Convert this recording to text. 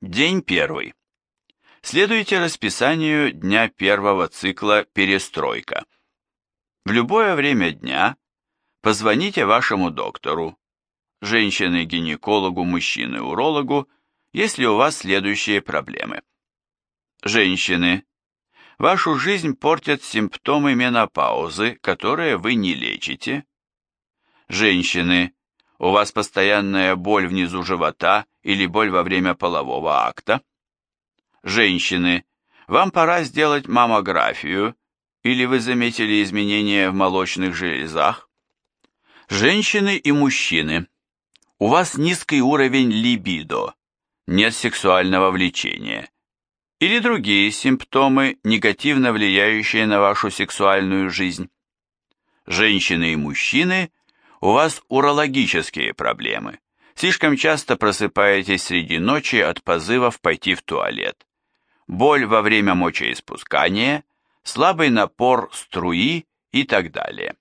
День первый. Следуйте расписанию дня первого цикла «Перестройка». В любое время дня позвоните вашему доктору, женщины-гинекологу, мужчины-урологу, если у вас следующие проблемы. Женщины. Вашу жизнь портят симптомы менопаузы, которые вы не лечите. Женщины. У вас постоянная боль внизу живота или боль во время полового акта. Женщины. Вам пора сделать маммографию или вы заметили изменения в молочных железах. Женщины и мужчины. У вас низкий уровень либидо, нет сексуального влечения. Или другие симптомы, негативно влияющие на вашу сексуальную жизнь. Женщины и мужчины, у вас урологические проблемы. Слишком часто просыпаетесь среди ночи от позывов пойти в туалет. Боль во время мочеиспускания, слабый напор струи и так далее.